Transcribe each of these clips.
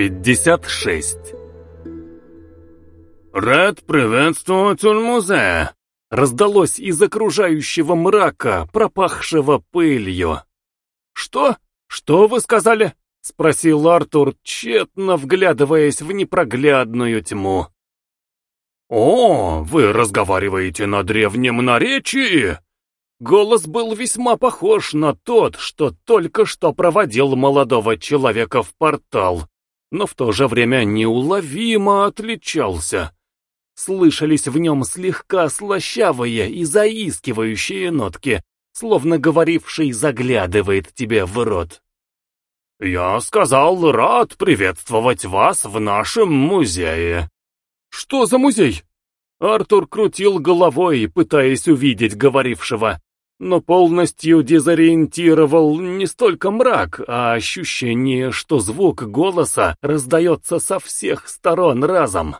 56 «Рад приветствовать у музея!» раздалось из окружающего мрака, пропахшего пылью. «Что? Что вы сказали?» — спросил Артур, тщетно вглядываясь в непроглядную тьму. «О, вы разговариваете на древнем наречии?» Голос был весьма похож на тот, что только что проводил молодого человека в портал, но в то же время неуловимо отличался. Слышались в нем слегка слащавые и заискивающие нотки, словно говоривший заглядывает тебе в рот. «Я сказал, рад приветствовать вас в нашем музее». «Что за музей?» Артур крутил головой, пытаясь увидеть говорившего но полностью дезориентировал не столько мрак, а ощущение, что звук голоса раздается со всех сторон разом.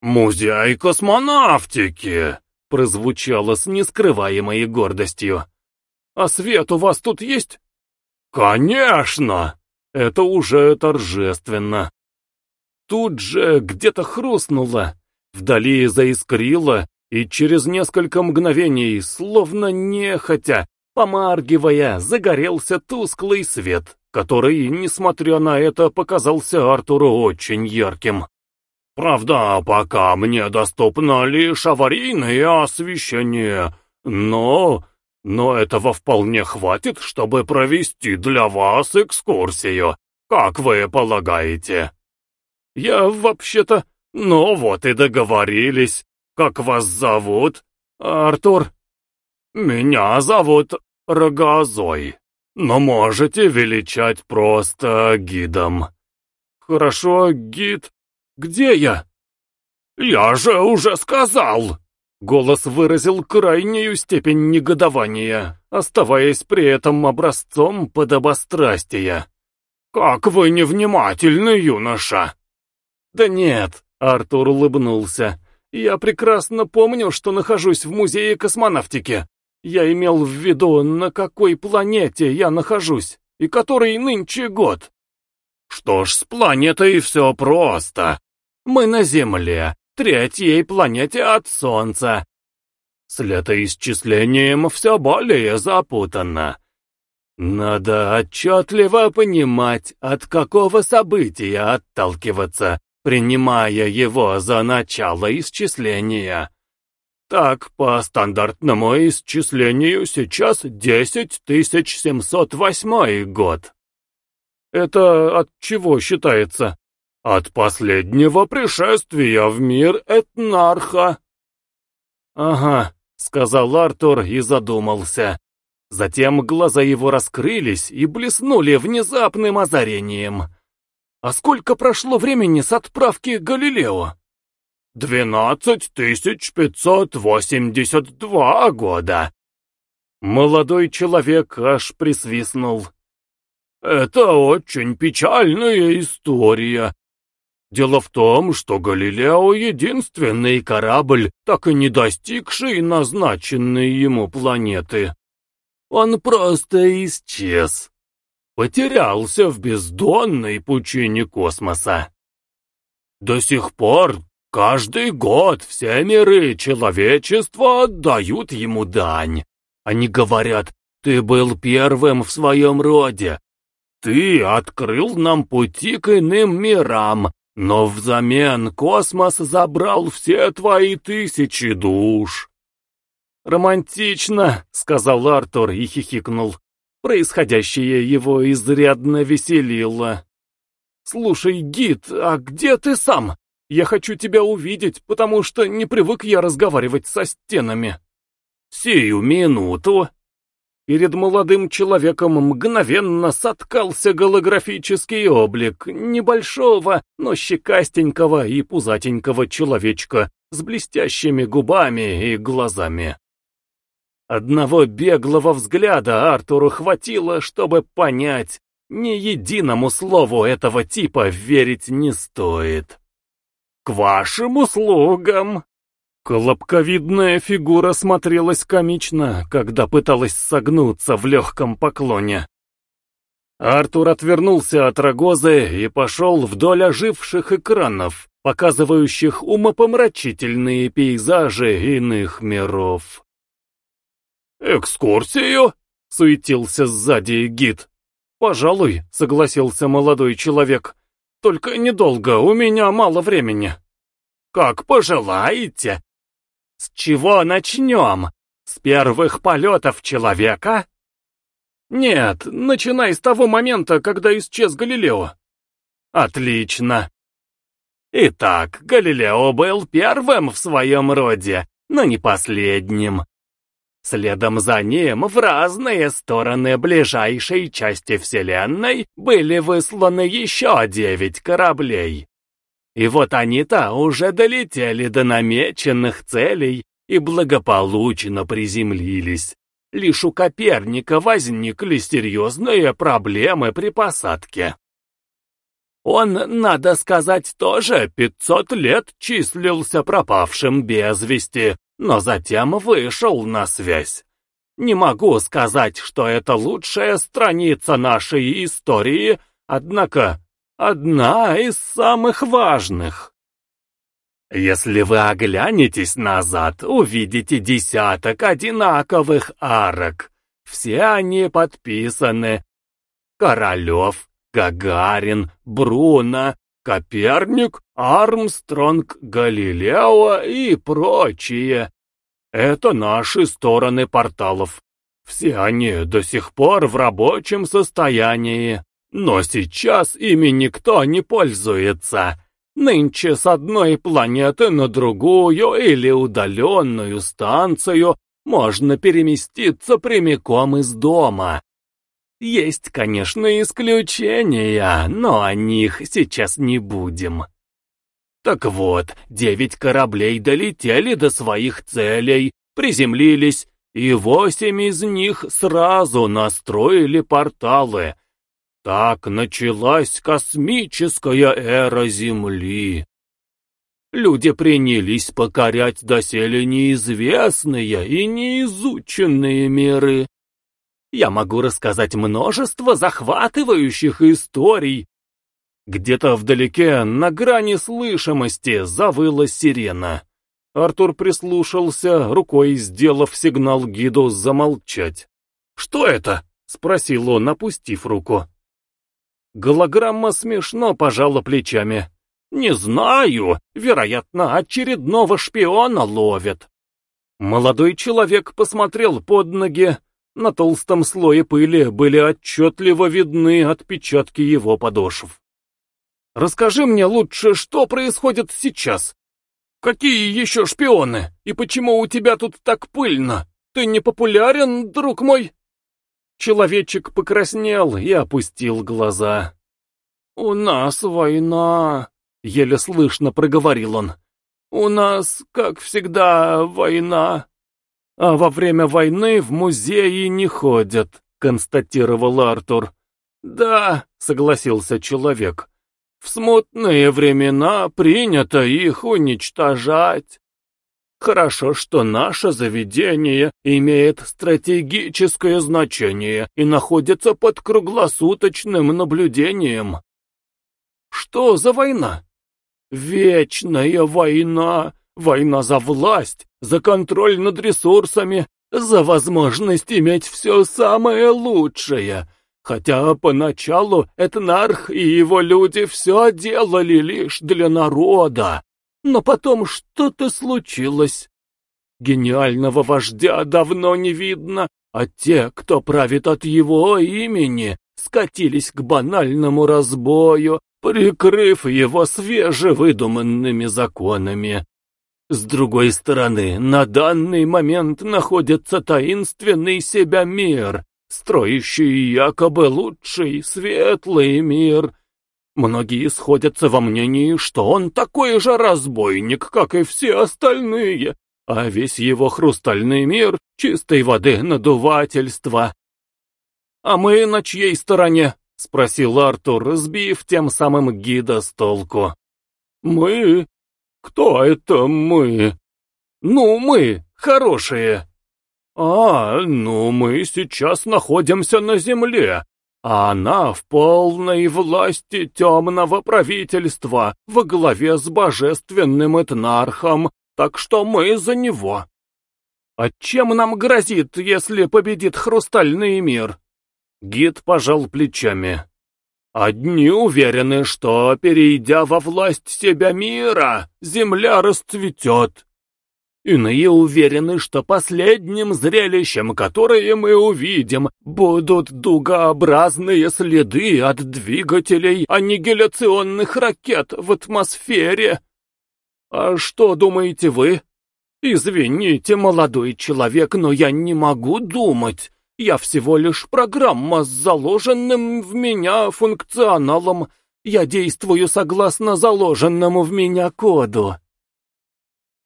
«Музей космонавтики!» — прозвучало с нескрываемой гордостью. «А свет у вас тут есть?» «Конечно!» Это уже торжественно. Тут же где-то хрустнуло, вдали заискрило, и через несколько мгновений, словно нехотя, помаргивая, загорелся тусклый свет, который, несмотря на это, показался Артуру очень ярким. Правда, пока мне доступно лишь аварийное освещение, но... Но этого вполне хватит, чтобы провести для вас экскурсию, как вы полагаете. Я вообще-то... Ну вот и договорились. Как вас зовут? Артур? Меня зовут Рогозой, но можете величать просто гидом. Хорошо, гид. Где я? Я же уже сказал. Голос выразил крайнюю степень негодования, оставаясь при этом образцом подобострастия. «Как вы невнимательны, юноша!» «Да нет», — Артур улыбнулся, я прекрасно помню, что нахожусь в музее космонавтики. Я имел в виду, на какой планете я нахожусь, и который нынче год. Что ж, с планетой все просто. Мы на Земле, третьей планете от Солнца. С летоисчислением все более запутанно. Надо отчетливо понимать, от какого события отталкиваться, принимая его за начало исчисления. Так, по стандартному исчислению сейчас 10708 год. Это от чего считается? От последнего пришествия в мир Этнарха. Ага, сказал Артур и задумался. Затем глаза его раскрылись и блеснули внезапным озарением. А сколько прошло времени с отправки Галилео? Двенадцать тысяч пятьсот восемьдесят два года. Молодой человек аж присвистнул. Это очень печальная история. Дело в том, что Галилео — единственный корабль, так и не достигший назначенной ему планеты. Он просто исчез потерялся в бездонной пучине космоса. До сих пор каждый год все миры человечества отдают ему дань. Они говорят, ты был первым в своем роде. Ты открыл нам пути к иным мирам, но взамен космос забрал все твои тысячи душ. «Романтично», — сказал Артур и хихикнул. Происходящее его изрядно веселило. «Слушай, гид, а где ты сам? Я хочу тебя увидеть, потому что не привык я разговаривать со стенами». «Сию минуту!» Перед молодым человеком мгновенно соткался голографический облик небольшого, но щекастенького и пузатенького человечка с блестящими губами и глазами. Одного беглого взгляда Артуру хватило, чтобы понять, ни единому слову этого типа верить не стоит. «К вашим услугам!» Колобковидная фигура смотрелась комично, когда пыталась согнуться в легком поклоне. Артур отвернулся от рогозы и пошел вдоль оживших экранов, показывающих умопомрачительные пейзажи иных миров. «Экскурсию?» — суетился сзади гид. «Пожалуй», — согласился молодой человек. «Только недолго, у меня мало времени». «Как пожелаете». «С чего начнем? С первых полетов человека?» «Нет, начинай с того момента, когда исчез Галилео». «Отлично». Итак, Галилео был первым в своем роде, но не последним. Следом за ним в разные стороны ближайшей части Вселенной были высланы еще девять кораблей. И вот они-то уже долетели до намеченных целей и благополучно приземлились. Лишь у Коперника возникли серьезные проблемы при посадке. Он, надо сказать, тоже пятьсот лет числился пропавшим без вести, но затем вышел на связь. Не могу сказать, что это лучшая страница нашей истории, однако одна из самых важных. Если вы оглянетесь назад, увидите десяток одинаковых арок. Все они подписаны. Королев, Гагарин, Бруно, Коперник, Армстронг, Галилео и прочие. Это наши стороны порталов. Все они до сих пор в рабочем состоянии. Но сейчас ими никто не пользуется. Нынче с одной планеты на другую или удаленную станцию можно переместиться прямиком из дома. Есть, конечно, исключения, но о них сейчас не будем. Так вот, девять кораблей долетели до своих целей, приземлились, и восемь из них сразу настроили порталы. Так началась космическая эра Земли. Люди принялись покорять доселе неизвестные и неизученные миры. Я могу рассказать множество захватывающих историй. Где-то вдалеке, на грани слышимости, завыла сирена. Артур прислушался, рукой сделав сигнал гиду замолчать. «Что это?» — спросил он, опустив руку. Голограмма смешно пожала плечами. «Не знаю, вероятно, очередного шпиона ловят». Молодой человек посмотрел под ноги, на толстом слое пыли были отчетливо видны отпечатки его подошв. «Расскажи мне лучше, что происходит сейчас? Какие еще шпионы? И почему у тебя тут так пыльно? Ты не популярен, друг мой?» Человечек покраснел и опустил глаза. «У нас война», — еле слышно проговорил он. «У нас, как всегда, война». «А во время войны в музеи не ходят», — констатировал Артур. «Да», — согласился человек, — «в смутные времена принято их уничтожать. Хорошо, что наше заведение имеет стратегическое значение и находится под круглосуточным наблюдением». «Что за война?» «Вечная война, война за власть, за контроль над ресурсами, за возможность иметь все самое лучшее. Хотя поначалу Этнарх и его люди все делали лишь для народа. Но потом что-то случилось. Гениального вождя давно не видно, а те, кто правит от его имени, скатились к банальному разбою, прикрыв его свежевыдуманными законами. С другой стороны, на данный момент находится таинственный себя мир, строящий якобы лучший, светлый мир. Многие сходятся во мнении, что он такой же разбойник, как и все остальные, а весь его хрустальный мир — чистой воды надувательства. «А мы на чьей стороне?» — спросил Артур, сбив тем самым гида с толку. «Мы «Кто это мы?» «Ну, мы, хорошие». «А, ну мы сейчас находимся на земле, а она в полной власти темного правительства во главе с божественным этнархом, так что мы за него. А чем нам грозит, если победит хрустальный мир? Гид пожал плечами. Одни уверены, что, перейдя во власть себя мира, земля расцветет. Иные уверены, что последним зрелищем, которое мы увидим, будут дугообразные следы от двигателей аннигиляционных ракет в атмосфере. А что думаете вы? Извините, молодой человек, но я не могу думать. Я всего лишь программа с заложенным в меня функционалом. Я действую согласно заложенному в меня коду.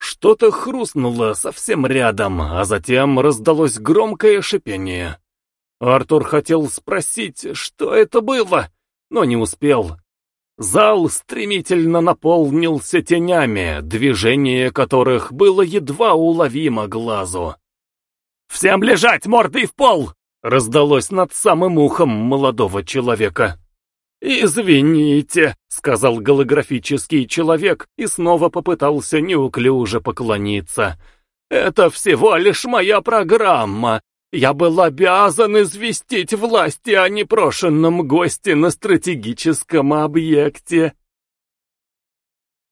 Что-то хрустнуло совсем рядом, а затем раздалось громкое шипение. Артур хотел спросить, что это было, но не успел. Зал стремительно наполнился тенями, движение которых было едва уловимо глазу. «Всем лежать мордой в пол!» раздалось над самым ухом молодого человека. «Извините», — сказал голографический человек и снова попытался неуклюже поклониться. «Это всего лишь моя программа. Я был обязан известить власти о непрошенном госте на стратегическом объекте».